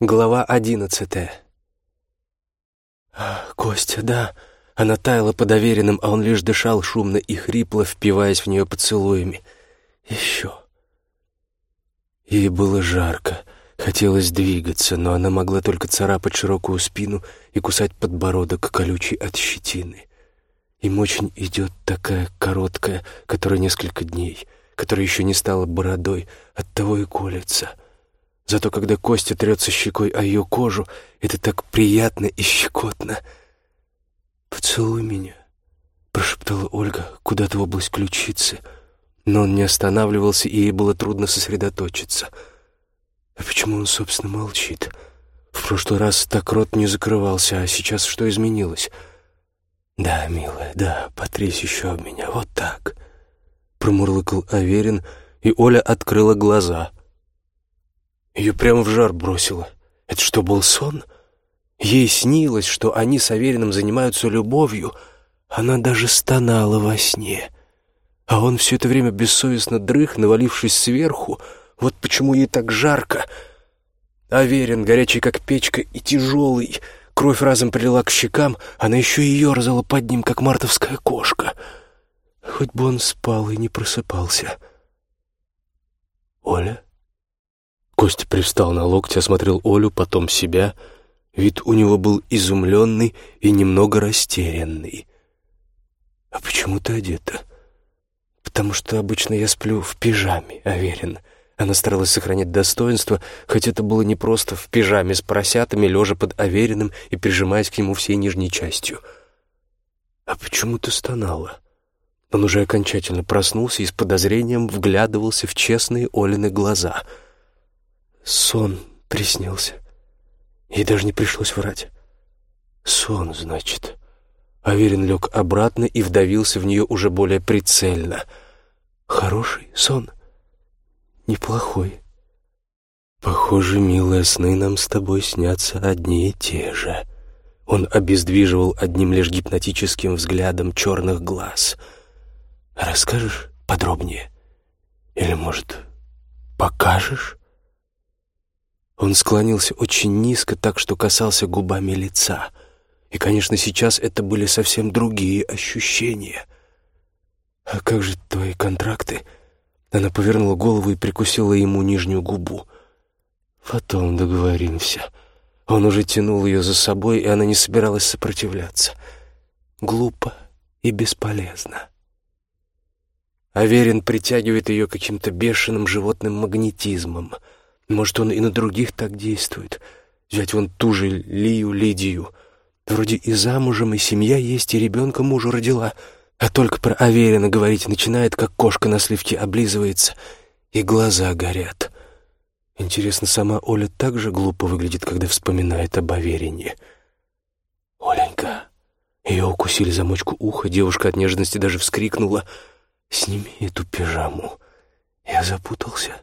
Глава одиннадцатая. «Костя, да». Она таяла под доверенным, а он лишь дышал шумно и хрипло, впиваясь в нее поцелуями. «Еще». Ей было жарко. Хотелось двигаться, но она могла только царапать широкую спину и кусать подбородок, колючий от щетины. Им очень идет такая короткая, которая несколько дней, которая еще не стала бородой, оттого и колется — Зато когда Костя трется щекой о ее кожу, это так приятно и щекотно. «Поцелуй меня», — прошептала Ольга куда-то в область ключицы. Но он не останавливался, и ей было трудно сосредоточиться. А почему он, собственно, молчит? В прошлый раз так рот не закрывался, а сейчас что изменилось? «Да, милая, да, потрись еще об меня, вот так», — промурлыкал Аверин, и Оля открыла глаза — ее прямо в жар бросило. Это что, был сон? Ей снилось, что они с Авериным занимаются любовью. Она даже стонала во сне. А он все это время бессовестно дрых, навалившись сверху. Вот почему ей так жарко. Аверин, горячий как печка и тяжелый. Кровь разом прилила к щекам, она еще и ерзала под ним, как мартовская кошка. Хоть бы он спал и не просыпался. «Оля?» Костя привстал на локте, осмотрел Олю, потом себя. Вид у него был изумленный и немного растерянный. «А почему ты одета?» «Потому что обычно я сплю в пижаме, уверен». Она старалась сохранять достоинство, хоть это было не просто в пижаме с поросятами, лежа под Авериным и прижимаясь к нему всей нижней частью. «А почему ты стонала?» Он уже окончательно проснулся и с подозрением вглядывался в честные Олины глаза — Сон приснился. Ей даже не пришлось врать. Сон, значит. Аверин лег обратно и вдавился в нее уже более прицельно. Хороший сон. Неплохой. Похоже, милые сны нам с тобой снятся одни и те же. Он обездвиживал одним лишь гипнотическим взглядом черных глаз. Расскажешь подробнее? Или, может, покажешь? Он склонился очень низко, так что касался губами лица. И, конечно, сейчас это были совсем другие ощущения. «А как же твои контракты?» Она повернула голову и прикусила ему нижнюю губу. «Потом договоримся». Он уже тянул ее за собой, и она не собиралась сопротивляться. Глупо и бесполезно. Аверин притягивает ее каким-то бешеным животным магнетизмом — может, он и на других так действует. Взять вон ту же Лию Лидию. Вроде и замужем, и семья есть, и ребенка мужу родила. А только про Аверина говорить начинает, как кошка на сливке облизывается, и глаза горят. Интересно, сама Оля так же глупо выглядит, когда вспоминает об Аверине. «Оленька!» Ее укусили замочку уха, девушка от нежности даже вскрикнула. «Сними эту пижаму. Я запутался»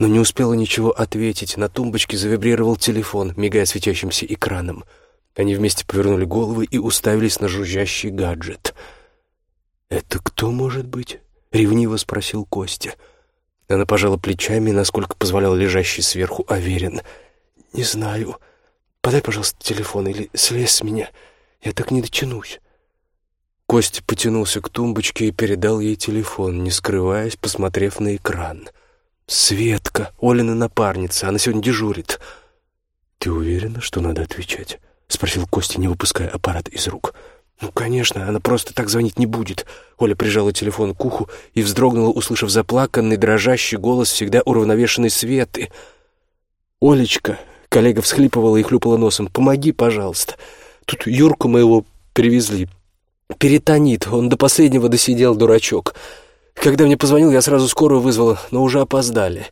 но не успела ничего ответить. На тумбочке завибрировал телефон, мигая светящимся экраном. Они вместе повернули головы и уставились на жужжащий гаджет. «Это кто может быть?» — ревниво спросил Костя. Она пожала плечами, насколько позволял лежащий сверху Аверин. «Не знаю. Подай, пожалуйста, телефон или слезь с меня. Я так не дотянусь». Костя потянулся к тумбочке и передал ей телефон, не скрываясь, посмотрев на экран — «Светка, Олина напарница, она сегодня дежурит». «Ты уверена, что надо отвечать?» — спросил Костя, не выпуская аппарат из рук. «Ну, конечно, она просто так звонить не будет». Оля прижала телефон к уху и вздрогнула, услышав заплаканный, дрожащий голос всегда уравновешенной Светы. «Олечка», — коллега всхлипывала и хлюпала носом, — «помоги, пожалуйста. Тут Юрку моего привезли. Перетонит, он до последнего досидел, дурачок». Когда мне позвонил, я сразу скорую вызвала, но уже опоздали.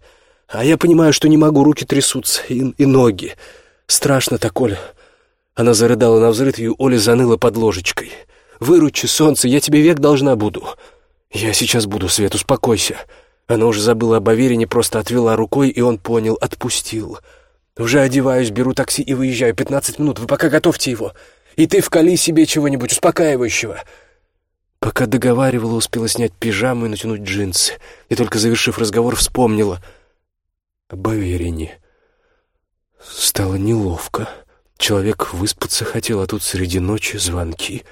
А я понимаю, что не могу, руки трясутся и, и ноги. Страшно так, Оля. Она зарыдала на взрыв, и Оля заныла под ложечкой. «Выручи, солнце, я тебе век должна буду». «Я сейчас буду, Свет, успокойся». Она уже забыла об Аверине, просто отвела рукой, и он понял, отпустил. «Уже одеваюсь, беру такси и выезжаю. Пятнадцать минут, вы пока готовьте его. И ты вкали себе чего-нибудь успокаивающего». Пока договаривала, успела снять пижаму и натянуть джинсы. И только завершив разговор, вспомнила об Аверине. стало неловко. Человек выспаться хотел, а тут среди ночи звонки.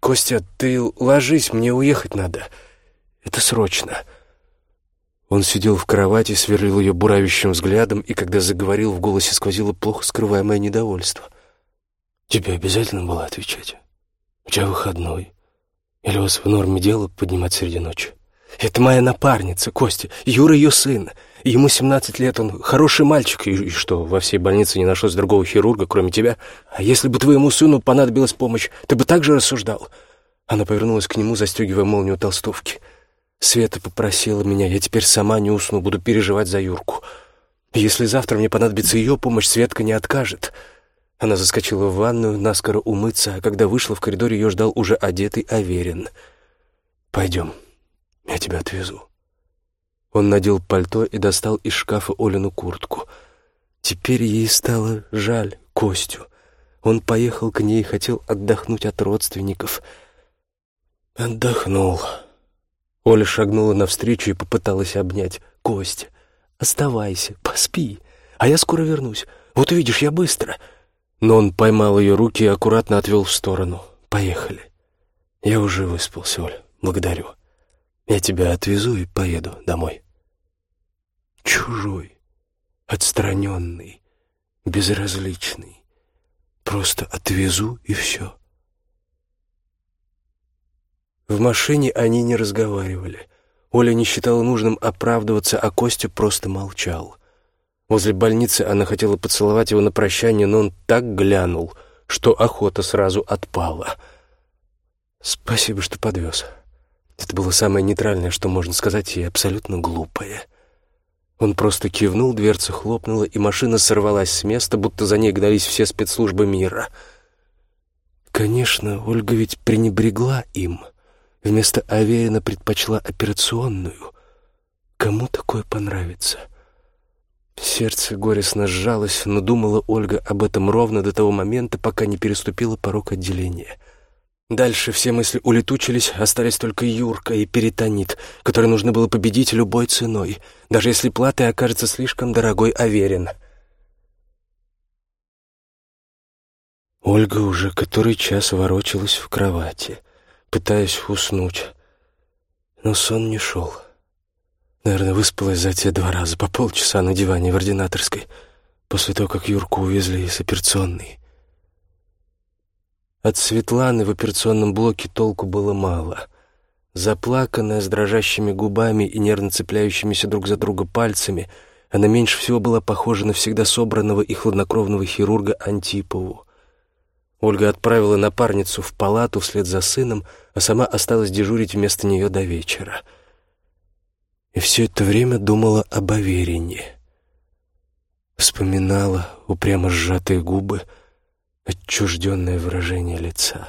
«Костя, ты ложись, мне уехать надо. Это срочно». Он сидел в кровати, сверлил ее буравящим взглядом, и когда заговорил, в голосе сквозило плохо скрываемое недовольство. «Тебе обязательно было отвечать? У тебя выходной. Или у вас в норме дело поднимать среди ночи?» «Это моя напарница, Костя, Юра ее сын. Ему 17 лет, он хороший мальчик, и, и что, во всей больнице не нашлось другого хирурга, кроме тебя? А если бы твоему сыну понадобилась помощь, ты бы так же рассуждал?» Она повернулась к нему, застегивая молнию толстовки. Света попросила меня, я теперь сама не усну, буду переживать за Юрку. Если завтра мне понадобится ее помощь, Светка не откажет. Она заскочила в ванную, наскоро умыться, а когда вышла в коридоре, ее ждал уже одетый Аверин. «Пойдем, я тебя отвезу». Он надел пальто и достал из шкафа Олину куртку. Теперь ей стало жаль Костю. Он поехал к ней, хотел отдохнуть от родственников. Отдохнул. Оля шагнула навстречу и попыталась обнять. «Костя, оставайся, поспи, а я скоро вернусь. Вот увидишь, я быстро». Но он поймал ее руки и аккуратно отвел в сторону. «Поехали. Я уже выспался, Оля. Благодарю. Я тебя отвезу и поеду домой». Чужой, отстраненный, безразличный. Просто отвезу и все. В машине они не разговаривали. Оля не считала нужным оправдываться, а Костя просто молчал. Возле больницы она хотела поцеловать его на прощание, но он так глянул, что охота сразу отпала. «Спасибо, что подвез». Это было самое нейтральное, что можно сказать, и абсолютно глупое. Он просто кивнул, дверца хлопнула, и машина сорвалась с места, будто за ней гнались все спецслужбы мира. Конечно, Ольга ведь пренебрегла им — Вместо Аверина предпочла операционную. Кому такое понравится? Сердце горестно сжалось, но думала Ольга об этом ровно до того момента, пока не переступила порог отделения. Дальше все мысли улетучились, остались только Юрка и Перитонит, который нужно было победить любой ценой, даже если платой окажется слишком дорогой Аверин. Ольга уже который час ворочалась в кровати пытаясь уснуть. Но сон не шел. Наверное, выспалась за те два раза по полчаса на диване в ординаторской, после того, как Юрку увезли из операционной. От Светланы в операционном блоке толку было мало. Заплаканная, с дрожащими губами и нервно цепляющимися друг за друга пальцами, она меньше всего была похожа на всегда собранного и хладнокровного хирурга Антипову. Ольга отправила напарницу в палату вслед за сыном, а сама осталась дежурить вместо нее до вечера. И все это время думала об Аверине. Вспоминала упрямо сжатые губы, отчужденное выражение лица.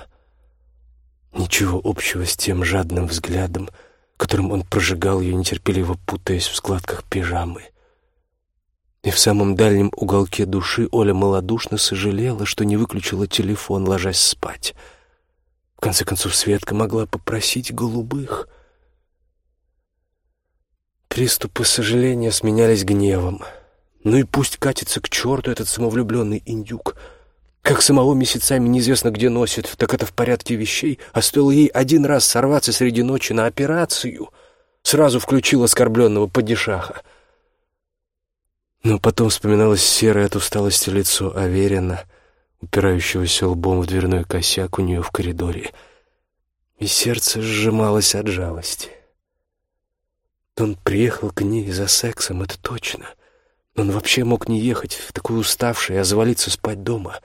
Ничего общего с тем жадным взглядом, которым он прожигал ее, нетерпеливо путаясь в складках пижамы — и в самом дальнем уголке души Оля малодушно сожалела, что не выключила телефон, ложась спать. В конце концов, Светка могла попросить голубых. Приступы сожаления сменялись гневом. Ну и пусть катится к черту этот самовлюбленный индюк. Как самого месяцами неизвестно где носит, так это в порядке вещей, а стоило ей один раз сорваться среди ночи на операцию, сразу включил оскорбленного падишаха — но потом вспоминалось серое от усталости лицо Аверина, упирающегося лбом в дверной косяк у нее в коридоре, и сердце сжималось от жалости. Он приехал к ней за сексом, это точно. Он вообще мог не ехать в такой уставший, а завалиться спать дома.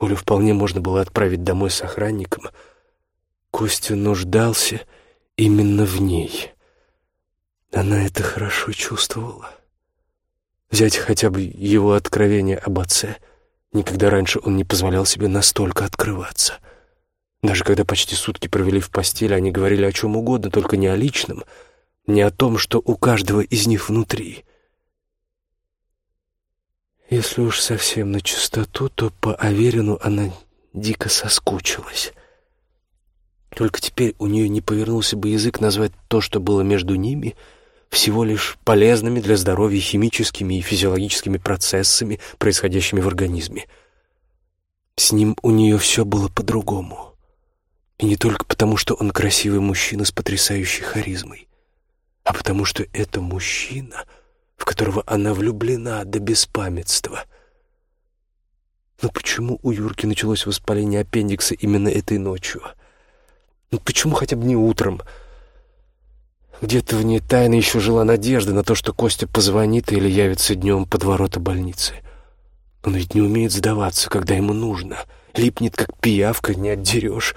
Олю вполне можно было отправить домой с охранником. Костя нуждался именно в ней. Она это хорошо чувствовала. Взять хотя бы его откровение об отце. Никогда раньше он не позволял себе настолько открываться. Даже когда почти сутки провели в постели, они говорили о чем угодно, только не о личном, не о том, что у каждого из них внутри. Если уж совсем на чистоту, то по Аверину она дико соскучилась. Только теперь у нее не повернулся бы язык назвать то, что было между ними — всего лишь полезными для здоровья химическими и физиологическими процессами, происходящими в организме. С ним у нее все было по-другому. И не только потому, что он красивый мужчина с потрясающей харизмой, а потому что это мужчина, в которого она влюблена до беспамятства. Но почему у Юрки началось воспаление аппендикса именно этой ночью? Ну почему хотя бы не утром? — где-то в ней тайно еще жила надежда на то, что Костя позвонит или явится днем под ворота больницы. Он ведь не умеет сдаваться, когда ему нужно. Липнет, как пиявка, не отдерешь.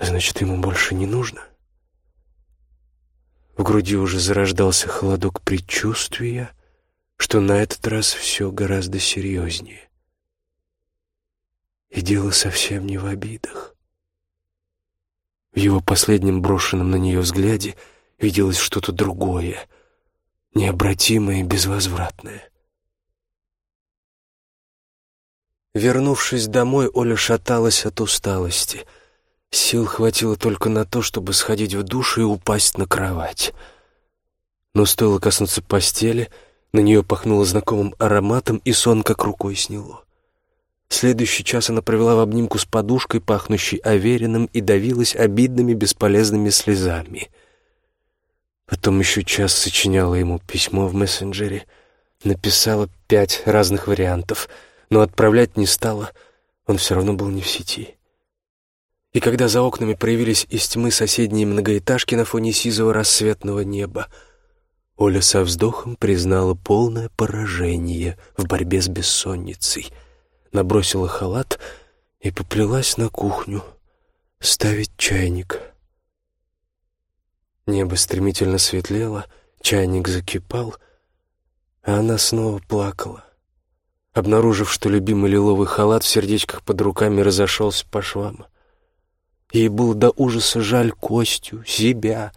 Значит, ему больше не нужно? В груди уже зарождался холодок предчувствия, что на этот раз все гораздо серьезнее. И дело совсем не в обидах. В его последнем брошенном на нее взгляде виделось что-то другое, необратимое и безвозвратное. Вернувшись домой, Оля шаталась от усталости. Сил хватило только на то, чтобы сходить в душ и упасть на кровать. Но стоило коснуться постели, на нее пахнуло знакомым ароматом, и сон как рукой сняло. Следующий час она провела в обнимку с подушкой, пахнущей авериным, и давилась обидными бесполезными слезами. Потом еще час сочиняла ему письмо в мессенджере, написала пять разных вариантов, но отправлять не стала, он все равно был не в сети. И когда за окнами проявились из тьмы соседние многоэтажки на фоне сизого рассветного неба, Оля со вздохом признала полное поражение в борьбе с бессонницей — набросила халат и поплелась на кухню ставить чайник. Небо стремительно светлело, чайник закипал, а она снова плакала, обнаружив, что любимый лиловый халат в сердечках под руками разошелся по швам. Ей было до ужаса жаль Костю, себя,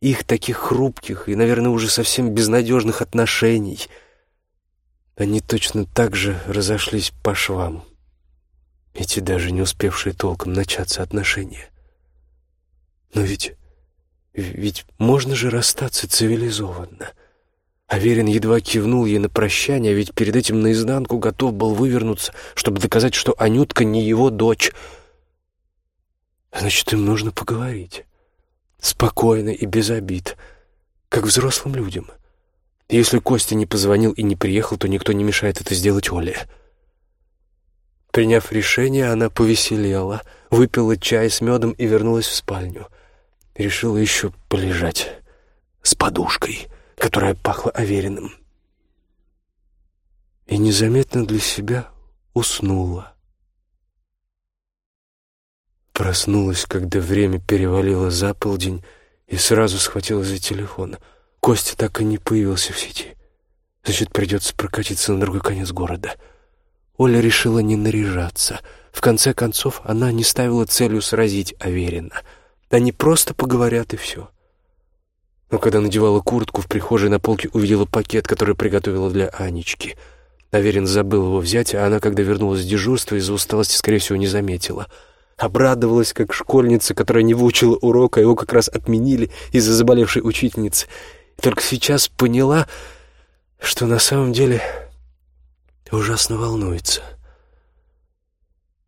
их таких хрупких и, наверное, уже совсем безнадежных отношений — они точно так же разошлись по швам. Эти даже не успевшие толком начаться отношения. Но ведь... ведь можно же расстаться цивилизованно. Аверин едва кивнул ей на прощание, ведь перед этим наизнанку готов был вывернуться, чтобы доказать, что Анютка не его дочь. Значит, им нужно поговорить. Спокойно и без обид, как взрослым людям — если Костя не позвонил и не приехал, то никто не мешает это сделать Оле. Приняв решение, она повеселела, выпила чай с медом и вернулась в спальню. Решила еще полежать с подушкой, которая пахла Авериным. И незаметно для себя уснула. Проснулась, когда время перевалило за полдень, и сразу схватила за телефон — Костя так и не появился в сети. Значит, придется прокатиться на другой конец города. Оля решила не наряжаться. В конце концов, она не ставила целью сразить Аверина. Они просто поговорят и все. Но когда надевала куртку, в прихожей на полке увидела пакет, который приготовила для Анечки. Аверин забыл его взять, а она, когда вернулась с дежурства, из-за усталости, скорее всего, не заметила. Обрадовалась, как школьница, которая не выучила урока, его как раз отменили из-за заболевшей учительницы — только сейчас поняла, что на самом деле ужасно волнуется.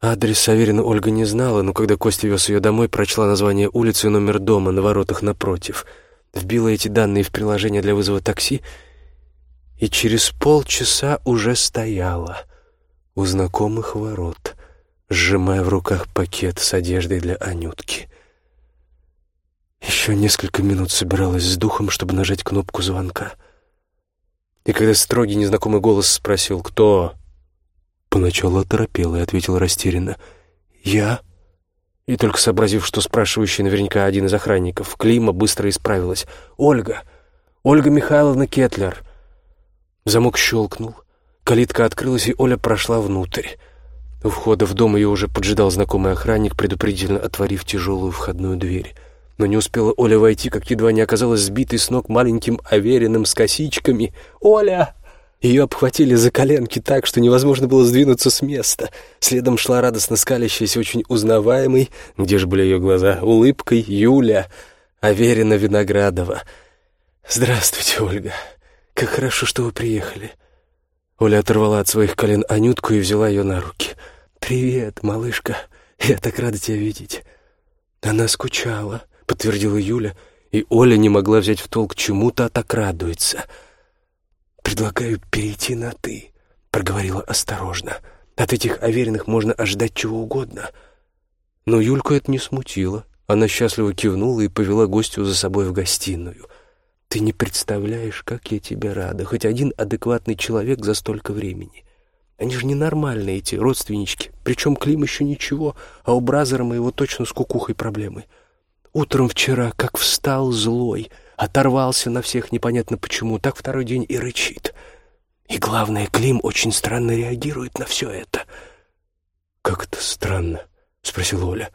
Адрес Аверина Ольга не знала, но когда Костя вез ее домой, прочла название улицы и номер дома на воротах напротив, вбила эти данные в приложение для вызова такси и через полчаса уже стояла у знакомых ворот, сжимая в руках пакет с одеждой для Анютки. Еще несколько минут собиралась с духом, чтобы нажать кнопку звонка. И когда строгий незнакомый голос спросил «Кто?», поначалу оторопела и ответила растерянно «Я?». И только сообразив, что спрашивающий наверняка один из охранников, Клима быстро исправилась «Ольга! Ольга Михайловна Кетлер!». Замок щелкнул, калитка открылась, и Оля прошла внутрь. У входа в дом ее уже поджидал знакомый охранник, предупредительно отворив тяжелую входную дверь. Но не успела Оля войти, как едва не оказалась сбитой с ног маленьким Авериным с косичками. «Оля!» Ее обхватили за коленки так, что невозможно было сдвинуться с места. Следом шла радостно скалящаяся, очень узнаваемой, где же были ее глаза, улыбкой Юля. Аверина Виноградова. Здравствуйте, Ольга. Как хорошо, что вы приехали. Оля оторвала от своих колен Анютку и взяла ее на руки. «Привет, малышка. Я так рада тебя видеть». «Она скучала», — подтвердила Юля, и Оля не могла взять в толк, чему-то так радуется. «Предлагаю перейти на «ты», — проговорила осторожно. «От этих уверенных можно ожидать чего угодно». Но Юльку это не смутило. Она счастливо кивнула и повела гостю за собой в гостиную. «Ты не представляешь, как я тебе рада. Хоть один адекватный человек за столько времени. Они же ненормальные, эти родственнички. Причем Клим еще ничего, а у Бразера моего точно с кукухой проблемы. Утром вчера, как встал злой, оторвался на всех непонятно почему, так второй день и рычит. И главное, Клим очень странно реагирует на все это». «Как это странно?» — спросила Оля.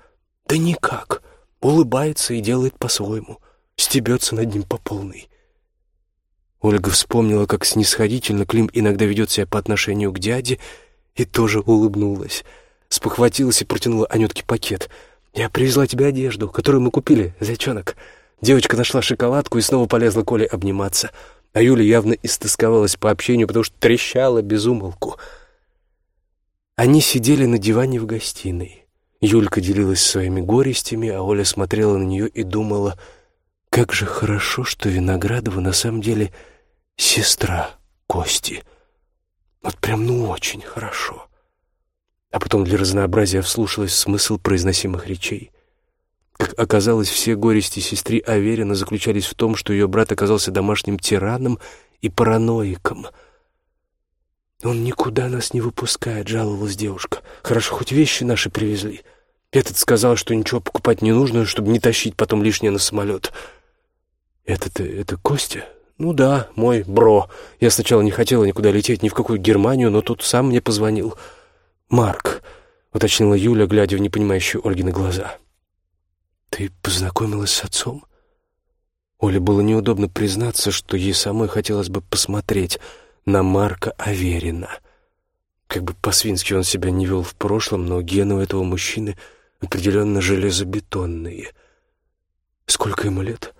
«Да никак. Улыбается и делает по-своему. Стебется над ним по полной». Ольга вспомнила, как снисходительно Клим иногда ведет себя по отношению к дяде, и тоже улыбнулась. Спохватилась и протянула Анютке пакет. «Я привезла тебе одежду, которую мы купили, зайчонок». Девочка нашла шоколадку и снова полезла Коле обниматься. А Юля явно истосковалась по общению, потому что трещала без умолку. Они сидели на диване в гостиной. Юлька делилась своими горестями, а Оля смотрела на нее и думала, как же хорошо, что Виноградова на самом деле сестра Кости. Вот прям ну очень хорошо. А потом для разнообразия вслушалась в смысл произносимых речей. Как оказалось, все горести сестры Аверина заключались в том, что ее брат оказался домашним тираном и параноиком. «Он никуда нас не выпускает», — жаловалась девушка. «Хорошо, хоть вещи наши привезли. Этот сказал, что ничего покупать не нужно, чтобы не тащить потом лишнее на самолет». «Это-то, это Костя?» «Ну да, мой бро. Я сначала не хотела никуда лететь, ни в какую Германию, но тут сам мне позвонил. Марк», — уточнила Юля, глядя в непонимающие Ольгины глаза. «Ты познакомилась с отцом?» Оле было неудобно признаться, что ей самой хотелось бы посмотреть на Марка Аверина. Как бы по-свински он себя не вел в прошлом, но гены у этого мужчины определенно железобетонные. «Сколько ему лет?»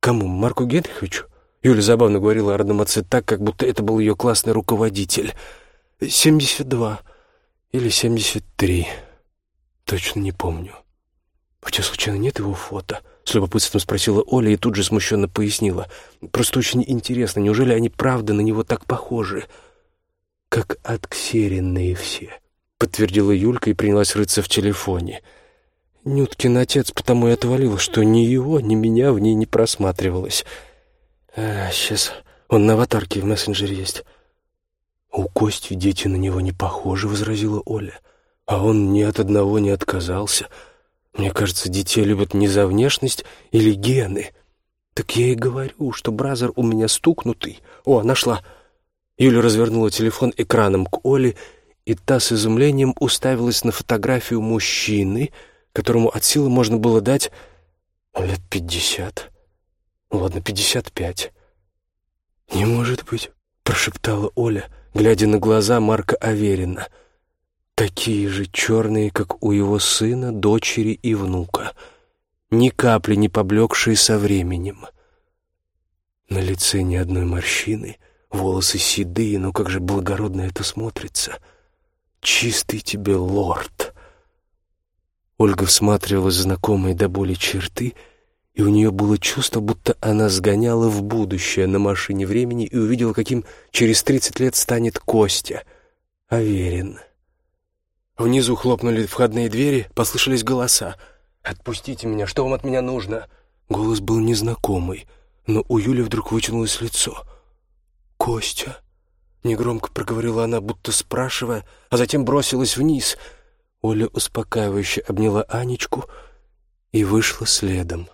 «Кому? Марку Генриховичу?» Юля забавно говорила о родном отце так, как будто это был ее классный руководитель. «Семьдесят два или семьдесят три. Точно не помню». «У тебя, случайно, нет его фото?» — с любопытством спросила Оля и тут же смущенно пояснила. «Просто очень интересно, неужели они правда на него так похожи?» «Как отксеренные все», — подтвердила Юлька и принялась рыться в телефоне. Нюткин отец потому и отвалил, что ни его, ни меня в ней не просматривалось. А, сейчас он на аватарке в мессенджере есть. «У Кости дети на него не похожи», — возразила Оля. «А он ни от одного не отказался. Мне кажется, детей любят не за внешность или гены. Так я и говорю, что бразер у меня стукнутый. О, нашла». Юля развернула телефон экраном к Оле, и та с изумлением уставилась на фотографию мужчины, которому от силы можно было дать лет пятьдесят. Ну ладно, пятьдесят пять. «Не может быть», — прошептала Оля, глядя на глаза Марка Аверина. «Такие же черные, как у его сына, дочери и внука, ни капли не поблекшие со временем. На лице ни одной морщины, волосы седые, но как же благородно это смотрится. Чистый тебе лорд». Ольга всматривалась в знакомые до боли черты — и у нее было чувство, будто она сгоняла в будущее на машине времени и увидела, каким через тридцать лет станет Костя. Аверин. Внизу хлопнули входные двери, послышались голоса. «Отпустите меня, что вам от меня нужно?» Голос был незнакомый, но у Юли вдруг вытянулось лицо. «Костя?» Негромко проговорила она, будто спрашивая, а затем бросилась вниз. Оля успокаивающе обняла Анечку и вышла следом.